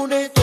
on